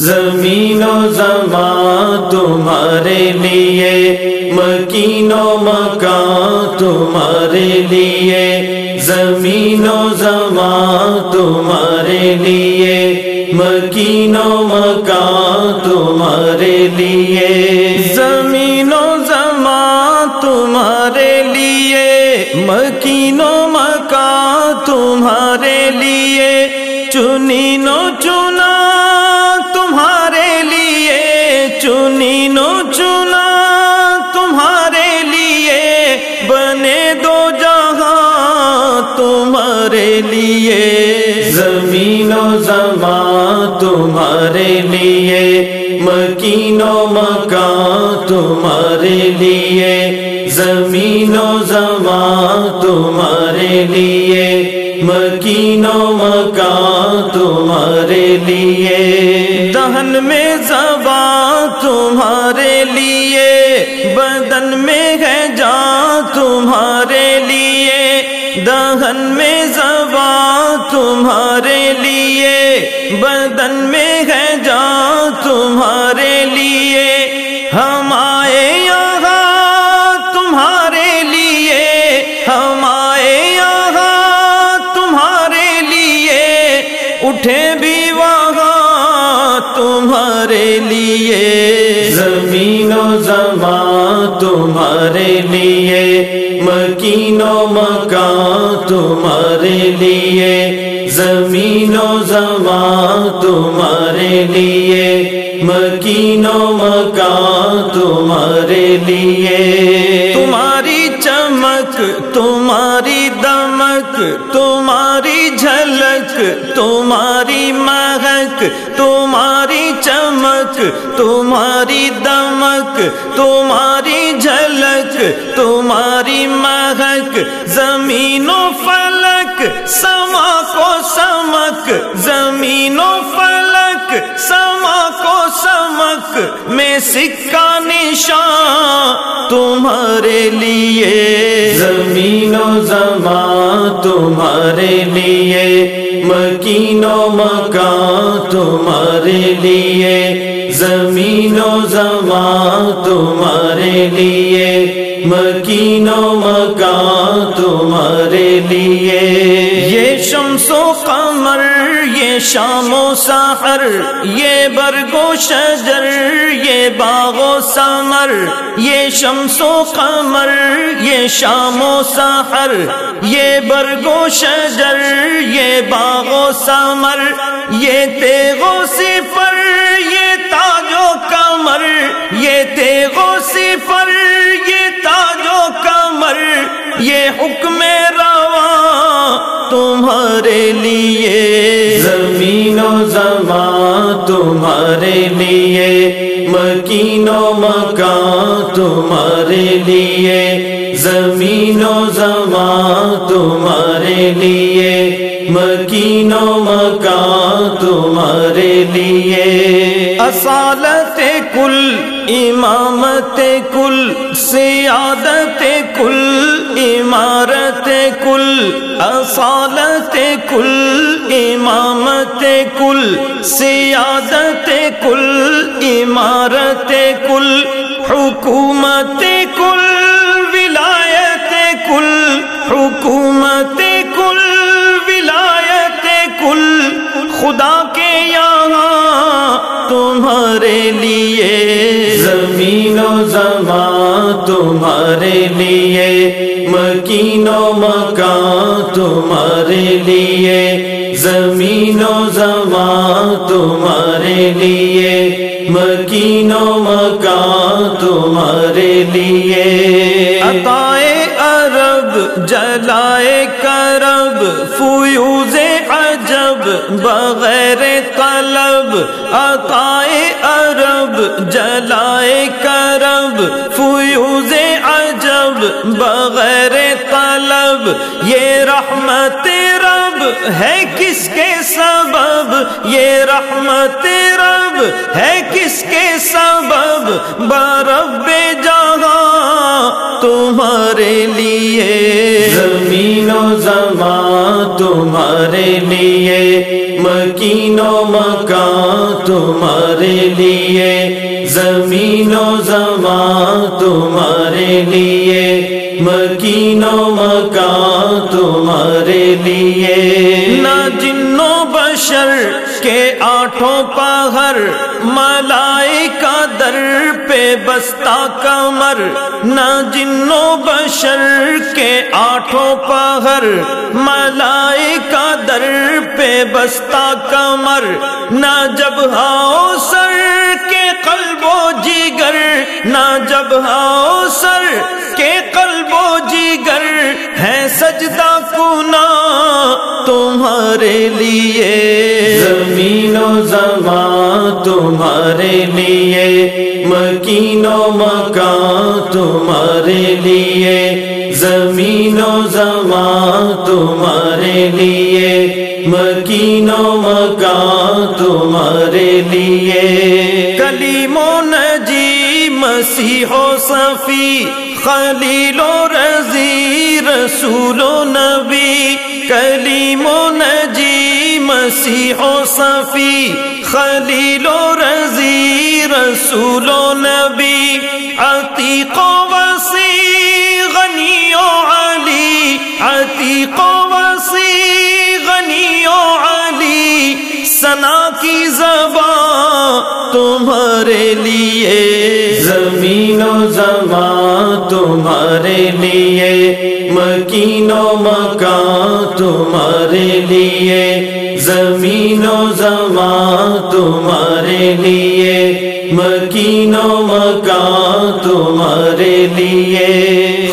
زمین و زمان تمہارے لیے، مکین و مکان تمہارے لیے، زمین و زمان تمہارے لیے، مکین و مکان تمہارے لیے۔ زمین و زمان تمہارے لیے، مکین و مکان تمہارے لیے چنی نو چنا لیے زمین و زمان تمہارے لیے، مکین و مکان تمہارے لیے، زمین و زمان تمہارے لیے، مکین و مکان تمہارے لیے۔ دہن میں زبان تمہارے لیے، بدن میں ہے جان تمہارے لیے۔ دہن میں زبان تمہارے لیے بدن میں ہے جان تمہارے لیے ہم آئے یہاں تمہارے لیے ہم آئے یہاں تمہارے لیے اٹھے بھی وہاں تمہارے لیے زمین و زمان تمہارے لیے مکین و مکان تمہارے لیے زمین و زمان تمہارے لیے، مکین و مکان تمہارے لیے۔ تمہاری چمک، تمہاری دمک، تمہاری جھلک، تمہاری مہک، تمہاری چمک، تمہاری دمک، تمہاری جھلک، تمہاری مہک، زمین و فلک۔ سما کو سمک، زمین و فلک سما کو سمک، میں سکہ نشان تمہارے لیے۔ زمین و زمان تمہارے لیے، مکین و مکان تمہارے لیے۔ زمین و زمان تمہارے لیے، مکین و مکان تمہارے شام و سحر، یہ برگ و شجر، یہ باغ و سمر یہ شمس و قمر، یہ شام و سحر، یہ برگ و شجر، یہ باغ و سمر یہ تیغ و صفر، یہ تاج و کمر یہ تیغ و صفر، یہ تاج و کمر یہ حکم رواں تمہارے لیے۔ تمہارے لیے مکین و مکان تمہارے لیے زمین و زمان تمہارے لیے مکین و مکان تمہارے لیے۔ اصالت کل، امامت کل، سیادت کل، عمارت کل، اصالت سیادت کل، عمارت کل، حکومت کل، ولایت کل، حکومت کل، ولایت کل۔ خدا کے یہاں تمہارے لیے، زمین و زمان تمہارے لیے، مکین و مکان تمہارے لیے۔ زمین و زمان تمہارے لیے، مکین و مکان تمہارے لیے۔ عطائے عرب، جلائے کرب، فیوز عجب، بغیر طلب۔ عطائے عرب، جلائے کرب، فیوز عجب، بغیر طلب۔ یہ رحمت رب ہے کس کے سبب؟ یہ رحمت رب ہے کس کے سبب؟ برب جہاں تمہارے لیے۔ زمین و زمان تمہارے لیے، مکین و مکان تمہارے لیے۔ زمین و زمان تمہارے لیے۔ مکین و مکان تمہارے لیے۔ نہ جنو بشر کے آٹھوں پہر ملائی کا در پہ بستا کمر۔ نہ جنو بشر کے آٹھوں پہر ملائی کا در پہ بستا کمر۔ نہ جب ہاؤ سر قلب و جیگر نہ جب ہاؤ سر کے قلب و جیگر ہے سجدہ کنا تمہارے لیے۔ زمین و زمان تمہارے لیے، مکین و مکان تمہارے لیے۔ زمین و زمان تمہارے لیے، مکین و مکان تمہارے لیے۔ مسیح و صفی، خلیل و رضی، رسول و نبی، کلیم و نجی، مسیح و صفی، خلیل و رضی، رسول و نبی، عتیق و وسیع، غنی و علی، عتیق و وسیع، غنی و علی سنا کی زبان تمہارے لیے تمہارے لیے، زمین و زمان تمہارے لیے، مکین و مکان تمہارے لیے۔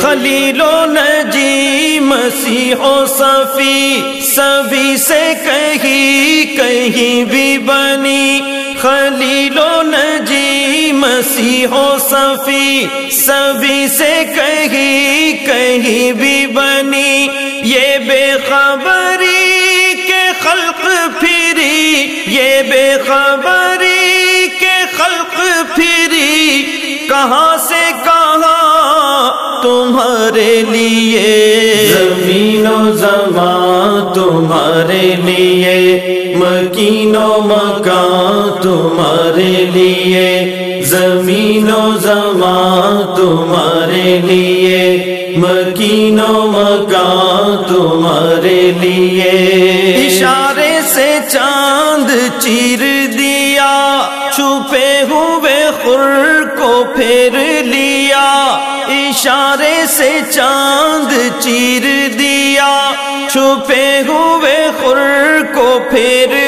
خلیل و نجی مسیح و صفی، سبھی سے کہیں کہیں بھی بنی۔ خلیل و نجی مسیح و صفی، سبھی سے کہیں کہیں بھی بنی۔ یہ بے خبری کے خلق پھری، یہ بے خبری کے خلق پھری۔ کہاں سے کہاں تمہارے لیے؟ زمین و زمان تمہارے لیے، مکین و مکان تمہارے لیے۔ زمین و زمان تمہارے لیے مکین و مکان تمہارے لیے۔ اشارے سے چاند چیر دیا، چھپے ہوئے خر کو پھیر لیا۔ اشارے سے چاند چیر دیا، چھپے ہوئے خر کو پھیر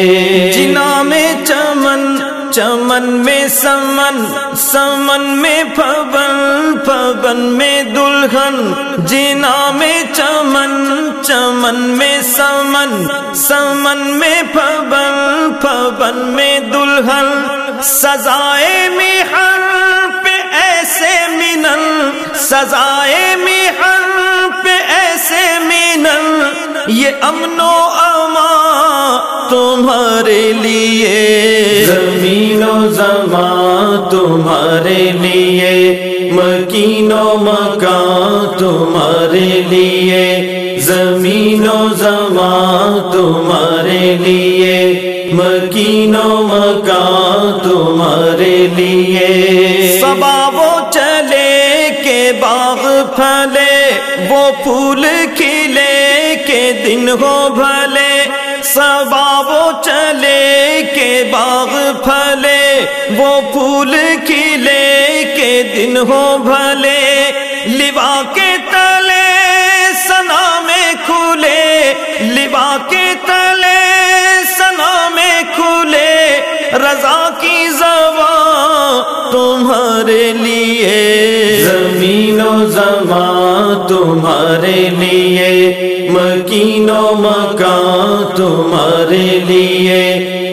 چمن میں سمن سمن میں پبن پبن میں دلہن۔ جنا میں چمن چمن میں سمن سمن میں پبن پبن میں دلہن۔ سزائے محن پہ ایسے منن سزائے محن پہ ایسے منن یہ امن و تمہارے لیے۔ زمین و زمان تمہارے لیے مکین و مکان تمہارے لیے۔ زمین و زمان تمہارے لیے مکین و مکان تمہارے لیے۔ سبا وہ چلے کے باغ پھلے وہ پھول کھلے کے دن ہو بھلے۔ سبا باغ پھلے، وہ پھول کھلے کے دن ہو بھلے۔ لبا کے تلے سنا میں کھلے۔ لبا کے تلے سنا میں کھلے۔ رضا کی زبان تمہارے لیے۔ زمین و زمان تمہارے لیے۔ مکین و مکان تمہارے لیے۔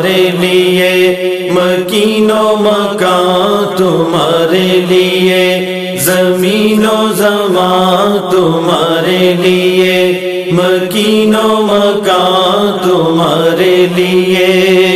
تمہارے لیے مکین و مکان تمہارے لیے زمین و زمان تمہارے لیے مکین و مکان تمہارے لیے۔